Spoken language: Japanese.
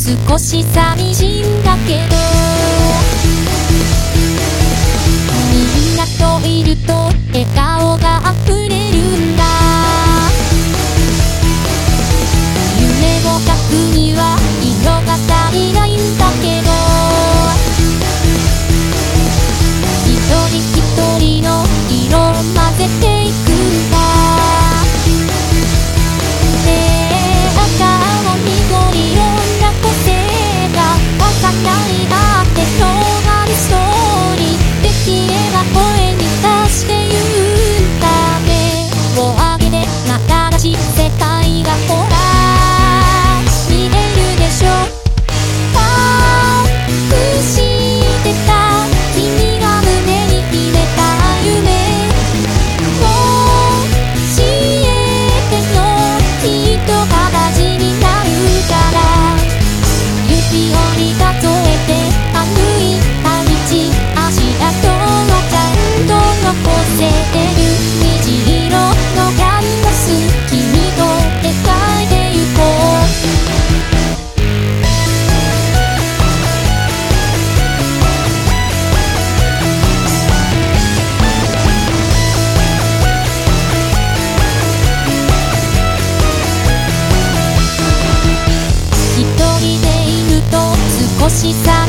少し寂しいんだけど。しさ